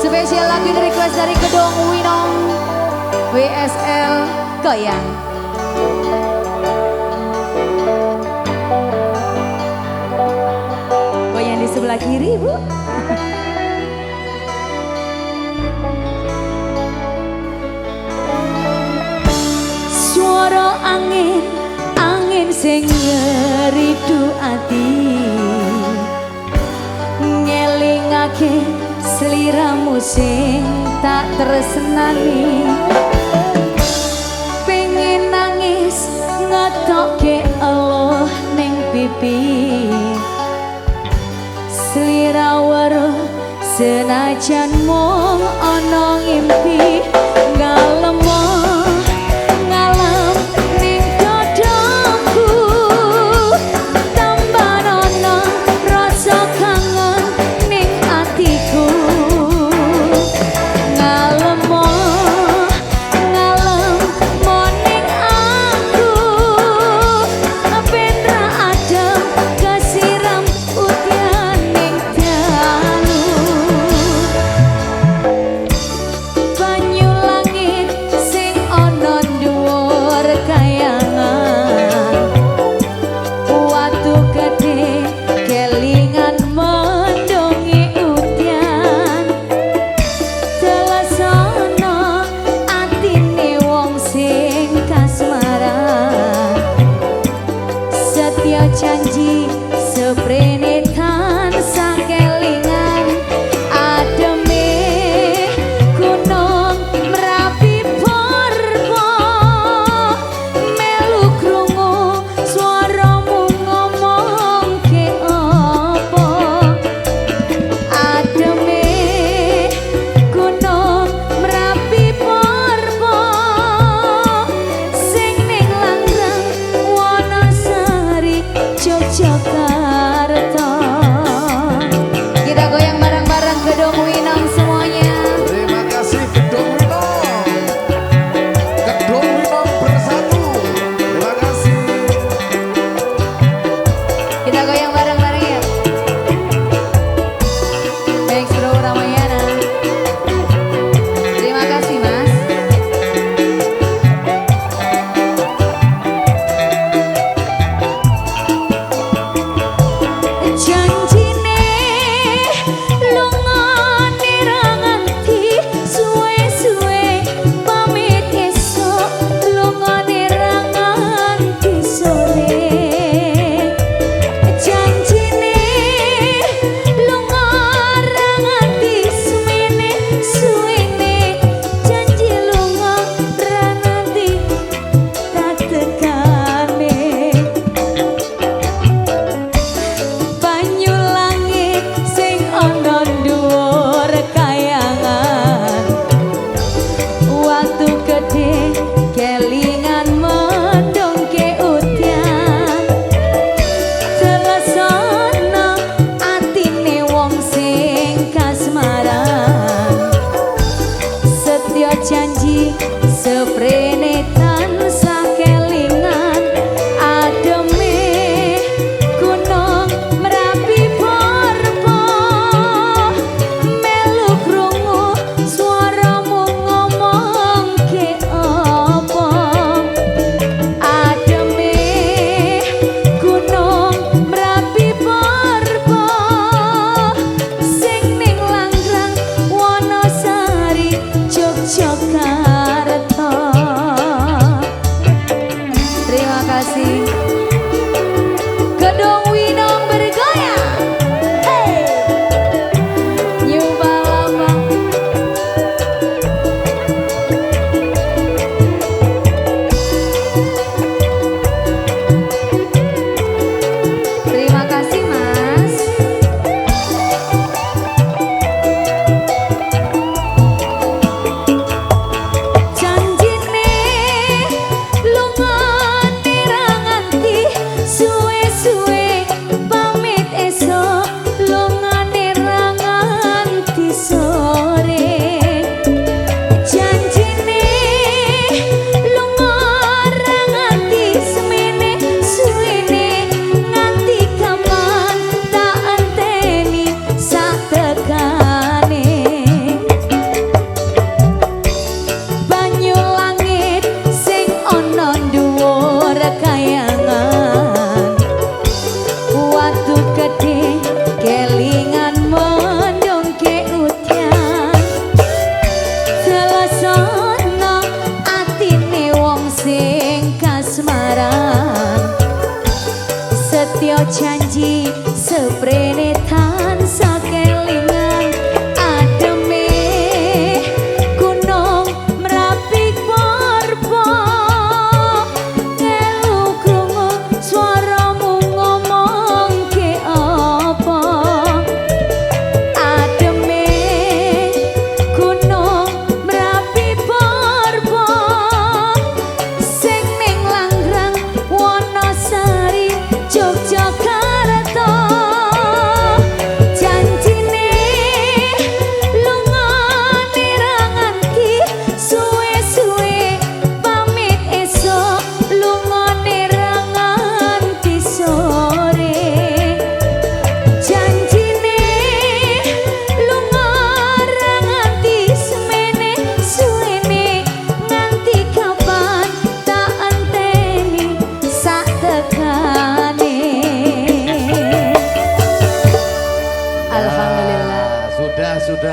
Spesial lagu ini request dari Kedong Winong WSL Goyang. Goyang di sebelah kiri bu. Suara angin, angin sing ngeridu ati sing tak tersenani Pengen nangis ngetokke Allah ning pipi. Selira weruh senajan mung ana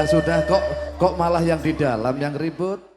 sudah kok kok malah yang di dalam yang ribut